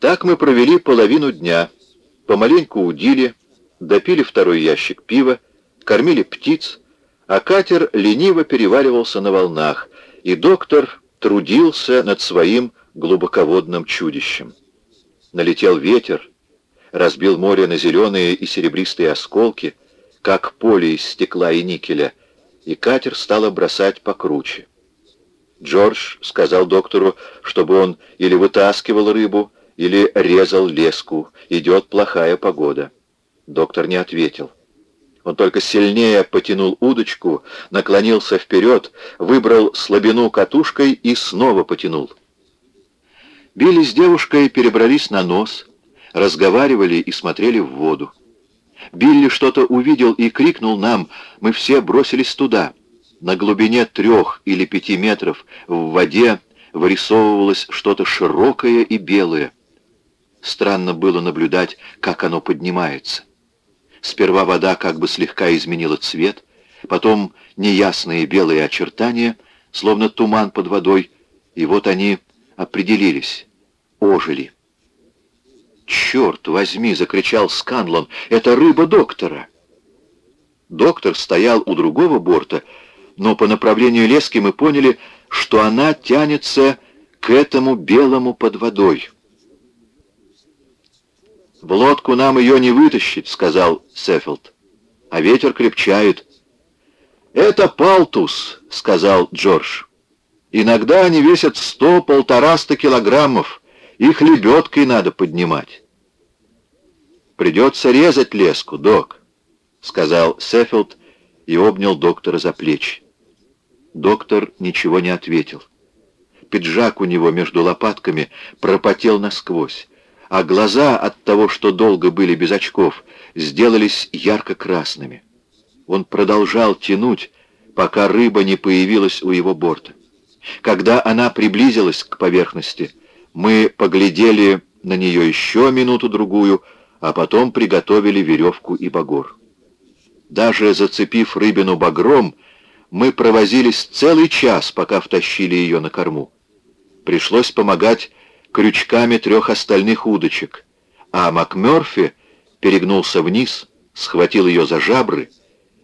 Так мы провели половину дня, помаленьку удили, допили второй ящик пива, кормили птиц, а катер лениво переваливался на волнах, и доктор трудился над своим глубоководным чудищем. Налетел ветер, разбил море на зеленые и серебристые осколки, как поле из стекла и никеля, и катер стало бросать покруче. Джордж сказал доктору, чтобы он или вытаскивал рыбу, или резал леску. Идет плохая погода. Доктор не ответил. Он только сильнее потянул удочку, наклонился вперед, выбрал слабину катушкой и снова потянул. Билли с девушкой перебрались на нос, разговаривали и смотрели в воду. Билли что-то увидел и крикнул нам, мы все бросились туда. На глубине трех или пяти метров в воде вырисовывалось что-то широкое и белое. Странно было наблюдать, как оно поднимается. Сперва вода как бы слегка изменила цвет, потом неясные белые очертания, словно туман под водой, и вот они определились, ожили. «Черт возьми!» — закричал Сканлон. «Это рыба доктора!» Доктор стоял у другого борта, но по направлению лески мы поняли, что она тянется к этому белому под водой. «В лодку нам ее не вытащить», — сказал Сеффилд. «А ветер крепчает». «Это палтус», — сказал Джордж. «Иногда они весят сто-полтораста килограммов. Их лебедкой надо поднимать». «Придется резать леску, док», — сказал Сеффилд и обнял доктора за плечи. Доктор ничего не ответил. Пиджак у него между лопатками пропотел насквозь а глаза от того, что долго были без очков, сделались ярко-красными. Он продолжал тянуть, пока рыба не появилась у его борта. Когда она приблизилась к поверхности, мы поглядели на нее еще минуту-другую, а потом приготовили веревку и багор. Даже зацепив рыбину багром, мы провозились целый час, пока втащили ее на корму. Пришлось помогать крючками трех остальных удочек, а МакМёрфи перегнулся вниз, схватил ее за жабры,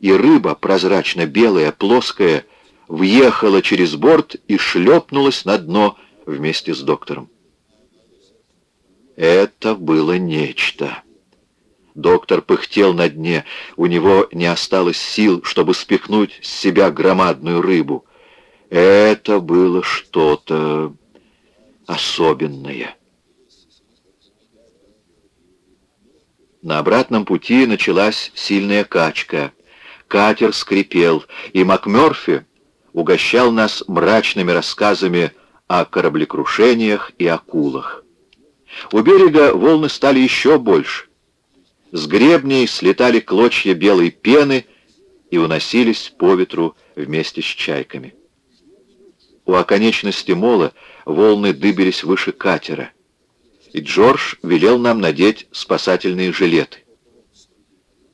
и рыба, прозрачно-белая, плоская, въехала через борт и шлепнулась на дно вместе с доктором. Это было нечто. Доктор пыхтел на дне, у него не осталось сил, чтобы спихнуть с себя громадную рыбу. Это было что-то особенное. На обратном пути началась сильная качка. Катер скрипел, и МакМёрфи угощал нас мрачными рассказами о кораблекрушениях и акулах. У берега волны стали еще больше. С гребней слетали клочья белой пены и уносились по ветру вместе с чайками. У оконечности мола волны дыбились выше катера, и Джордж велел нам надеть спасательные жилеты.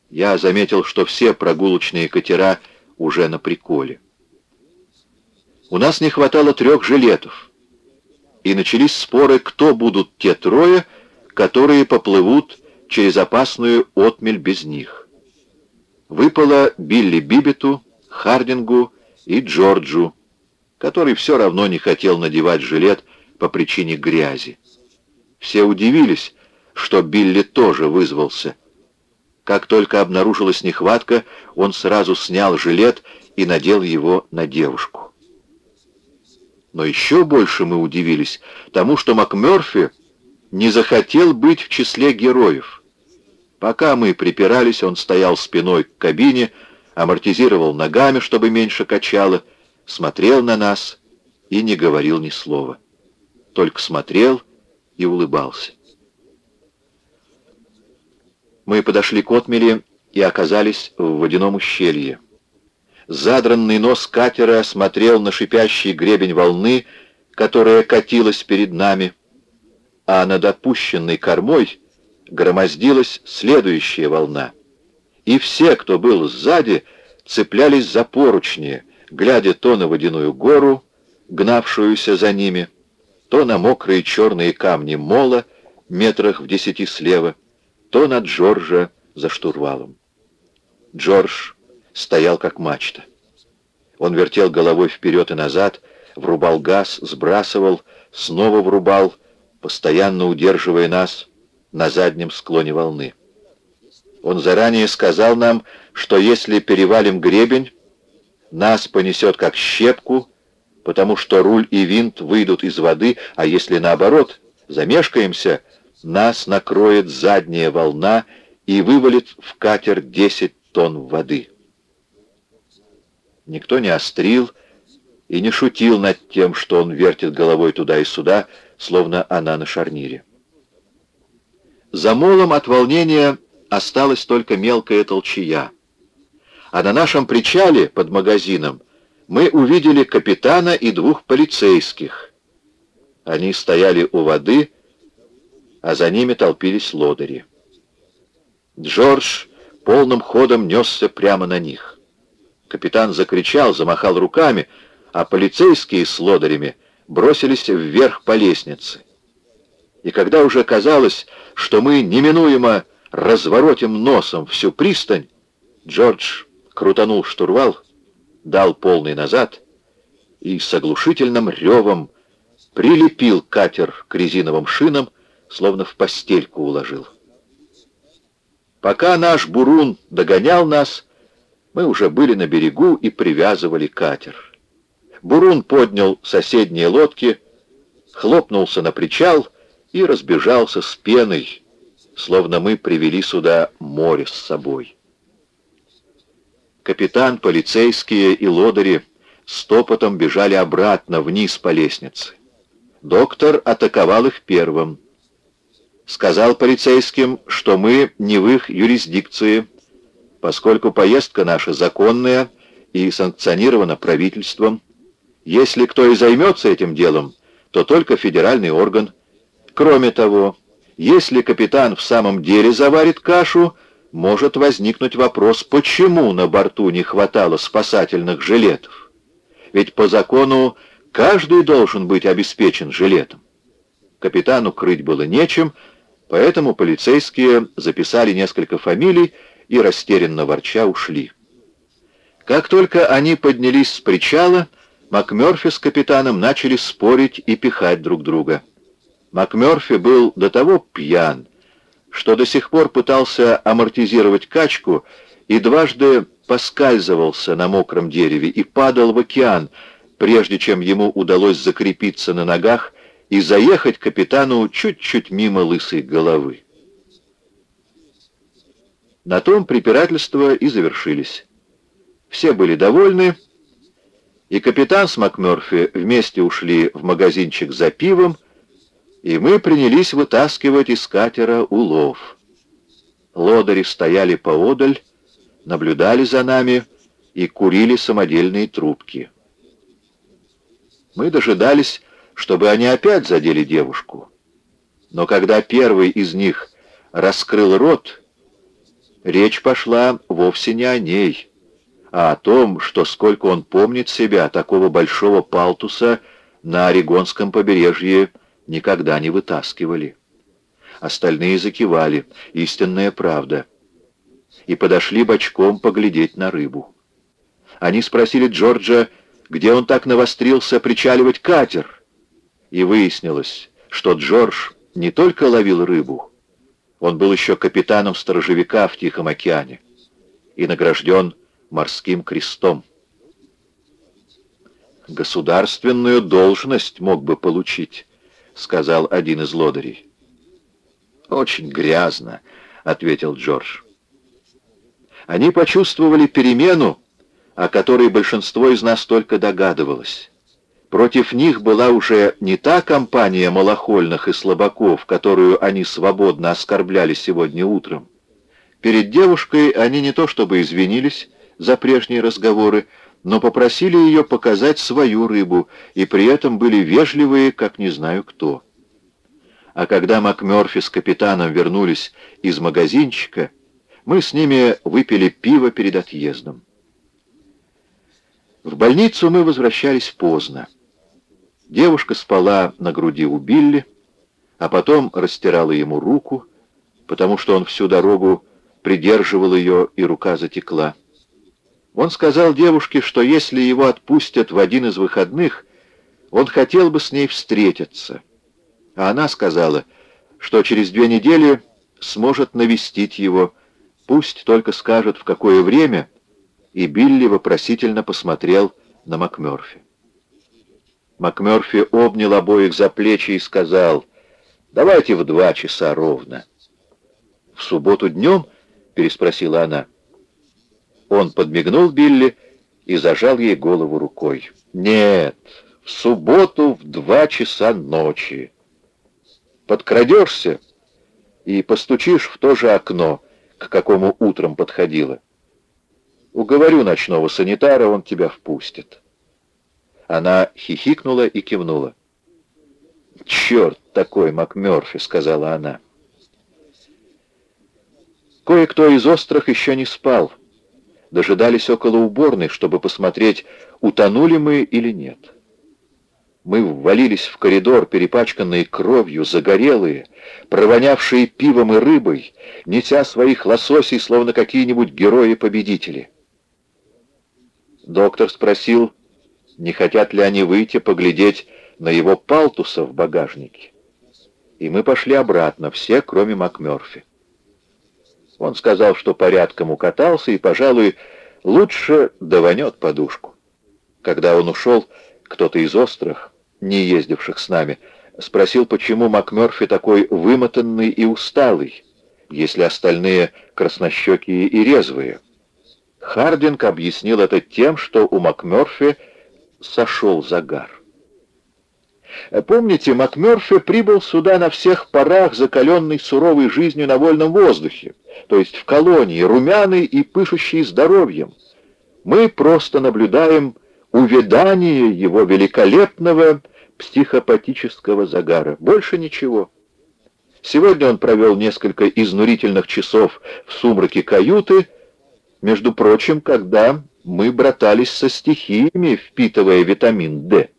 Я заметил, что все прогулочные катера уже на приколе. У нас не хватало трех жилетов, и начались споры, кто будут те трое, которые поплывут через опасную отмель без них. Выпало Билли Бибету, Хардингу и Джорджу, который все равно не хотел надевать жилет по причине грязи. Все удивились, что Билли тоже вызвался. Как только обнаружилась нехватка, он сразу снял жилет и надел его на девушку. Но еще больше мы удивились тому, что МакМёрфи не захотел быть в числе героев. Пока мы припирались, он стоял спиной к кабине, амортизировал ногами, чтобы меньше качало, смотрел на нас и не говорил ни слова. Только смотрел и улыбался. Мы подошли к отмели и оказались в водяном ущелье. Задранный нос катера смотрел на шипящий гребень волны, которая катилась перед нами, а над опущенной кормой громоздилась следующая волна. И все, кто был сзади, цеплялись за поручни, глядя то на водяную гору, гнавшуюся за ними, то на мокрые черные камни мола, метрах в десяти слева, то на Джорджа за штурвалом. Джордж стоял как мачта. Он вертел головой вперед и назад, врубал газ, сбрасывал, снова врубал, постоянно удерживая нас на заднем склоне волны. Он заранее сказал нам, что если перевалим гребень, нас понесет как щепку, потому что руль и винт выйдут из воды, а если наоборот, замешкаемся, нас накроет задняя волна и вывалит в катер 10 тонн воды. Никто не острил и не шутил над тем, что он вертит головой туда и сюда, словно она на шарнире. За молом от волнения осталась только мелкая толчая. А на нашем причале под магазином мы увидели капитана и двух полицейских. Они стояли у воды, а за ними толпились лодыри. Джордж полным ходом несся прямо на них. Капитан закричал, замахал руками, а полицейские с лодырями бросились вверх по лестнице. И когда уже казалось, что мы неминуемо разворотим носом всю пристань, Джордж крутанул штурвал, дал полный назад и с оглушительным ревом прилепил катер к резиновым шинам, словно в постельку уложил. Пока наш бурун догонял нас, мы уже были на берегу и привязывали катер. Бурун поднял соседние лодки, хлопнулся на причал и разбежался с пеной, словно мы привели сюда море с собой. Капитан, полицейские и лодыри стопотом бежали обратно вниз по лестнице. Доктор атаковал их первым. Сказал полицейским, что мы не в их юрисдикции, поскольку поездка наша законная и санкционирована правительством. Если кто и займется этим делом, то только федеральный орган. Кроме того, если капитан в самом деле заварит кашу, может возникнуть вопрос, почему на борту не хватало спасательных жилетов. Ведь по закону каждый должен быть обеспечен жилетом. Капитану крыть было нечем, поэтому полицейские записали несколько фамилий и растерянно ворча ушли. Как только они поднялись с причала, МакМёрфи с капитаном начали спорить и пихать друг друга. МакМёрфи был до того пьян, что до сих пор пытался амортизировать качку и дважды поскальзывался на мокром дереве и падал в океан, прежде чем ему удалось закрепиться на ногах и заехать капитану чуть-чуть мимо лысой головы. На том препирательства и завершились. Все были довольны, и капитан с МакМёрфи вместе ушли в магазинчик за пивом, и мы принялись вытаскивать из катера улов. Лодыри стояли поодаль, наблюдали за нами и курили самодельные трубки. Мы дожидались, чтобы они опять задели девушку. Но когда первый из них раскрыл рот, речь пошла вовсе не о ней, а о том, что сколько он помнит себя, такого большого палтуса на Орегонском побережье никогда не вытаскивали. Остальные закивали, истинная правда, и подошли бочком поглядеть на рыбу. Они спросили Джорджа, где он так навострился причаливать катер, и выяснилось, что Джордж не только ловил рыбу, он был еще капитаном сторожевика в Тихом океане и награжден морским крестом. «Государственную должность мог бы получить», — сказал один из лодырей. «Очень грязно», — ответил Джордж. Они почувствовали перемену, о которой большинство из нас только догадывалось. Против них была уже не та компания малохольных и слабаков, которую они свободно оскорбляли сегодня утром. Перед девушкой они не то чтобы извинились за прежние разговоры, но попросили ее показать свою рыбу, и при этом были вежливые, как не знаю кто. А когда МакМёрфи с капитаном вернулись из магазинчика, мы с ними выпили пиво перед отъездом. В больницу мы возвращались поздно. Девушка спала на груди у Билли, а потом растирала ему руку, потому что он всю дорогу придерживал ее, и рука затекла. Он сказал девушке, что если его отпустят в один из выходных, он хотел бы с ней встретиться. А она сказала, что через две недели сможет навестить его, пусть только скажет, в какое время, и Билли вопросительно посмотрел на МакМёрфи. МакМёрфи обнял обоих за плечи и сказал, «Давайте в два часа ровно». «В субботу днем?» — переспросила она. Он подмигнул Билли и зажал ей голову рукой. «Нет, в субботу в два часа ночи. Подкрадешься и постучишь в то же окно, к какому утром подходила. Уговорю ночного санитара, он тебя впустит». Она хихикнула и кивнула. «Черт такой, МакМёрфи!» — сказала она. Кое-кто из острых еще не спал. Дожидались около уборной, чтобы посмотреть, утонули мы или нет. Мы ввалились в коридор, перепачканные кровью, загорелые, провонявшие пивом и рыбой, неся своих лососей, словно какие-нибудь герои-победители. Доктор спросил, не хотят ли они выйти поглядеть на его палтуса в багажнике. И мы пошли обратно, все, кроме МакМёрфи. Он сказал, что порядком укатался и, пожалуй, лучше даванет подушку. Когда он ушел, кто-то из острых, не ездивших с нами, спросил, почему МакМёрфи такой вымотанный и усталый, если остальные краснощекие и резвые. Хардинг объяснил это тем, что у МакМёрфи сошел загар. Помните, МакМёрфи прибыл сюда на всех парах, закаленный суровой жизнью на вольном воздухе, то есть в колонии, румяный и пышущий здоровьем. Мы просто наблюдаем увядание его великолепного психопатического загара. Больше ничего. Сегодня он провел несколько изнурительных часов в сумраке каюты, между прочим, когда мы братались со стихиями, впитывая витамин D.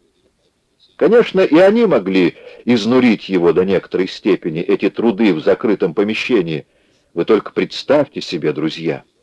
Конечно, и они могли изнурить его до некоторой степени, эти труды в закрытом помещении. Вы только представьте себе, друзья —